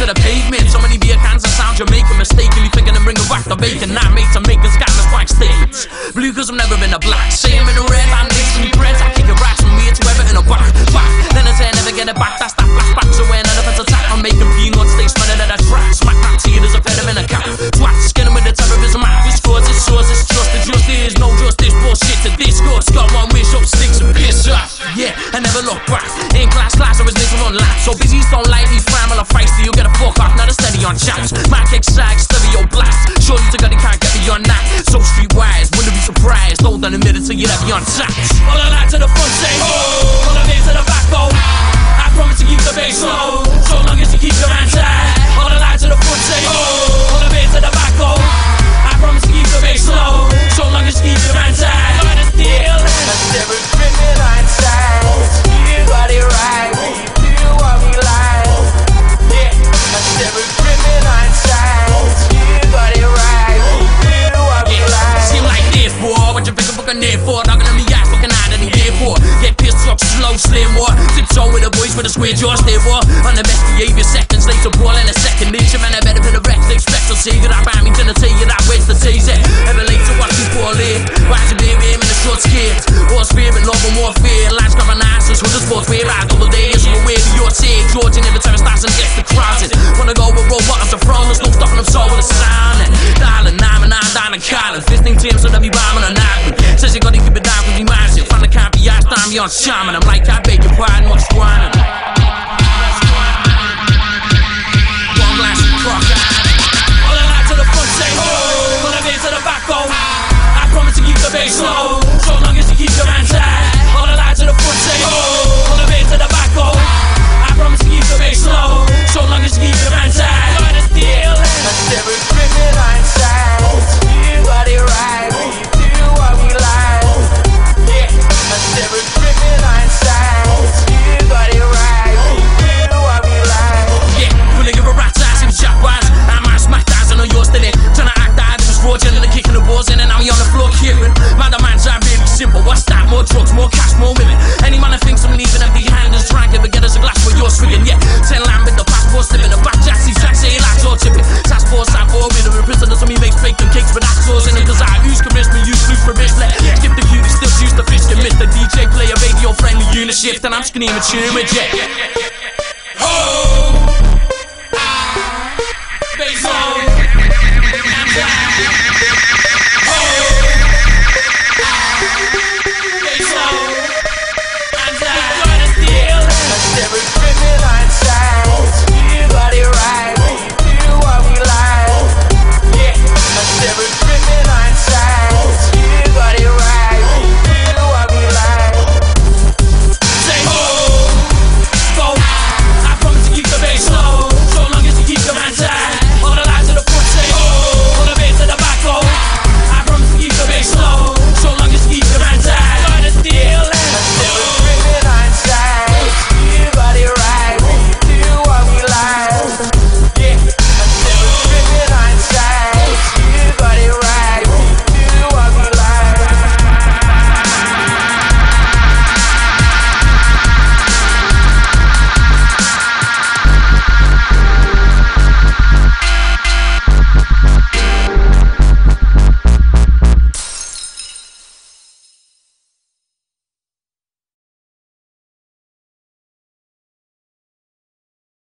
to the pavement. So many beer cans of sound you're making mistakenly thinking I'm bringing back the bacon. Not mates, I'm making scammers black states. Blue cause I've never been a black. Same in the red, I'm mixing me bread. I kick it ass from here to ever in a back, back. Then I say I never get it back. That's that flashback. So when an offense attack, I'm making peanuts. They smelling at that track. Smack that to you, there's a venom in a cap. Scratch, skin him with the terrorism act. This cause it's source, it's just the justice. No justice, bullshit to discourse. Got one wish up sticks and piss off. Yeah, I never look back. In class, class, I was little on lap. So busy, don't like chats. My kick sag, stereo blast. Boy. Tiptoe with the boys with a square jaw, stay, boy. On the best behavior, seconds later, ball in a second nature, man. I better put the rest, expect to see that I find me to tell you that where's the teaser. Ever later, watch me fall in. Watch the baby, him in the short skirt. All spirit, love, and more fear. Lines grabbing asses with the sports, we ride all the days. So away to your take, George, copy, I time me on shaman. I'm like, I beg your pardon, what's? One Unishift and I'm screaming, tune jet Ho!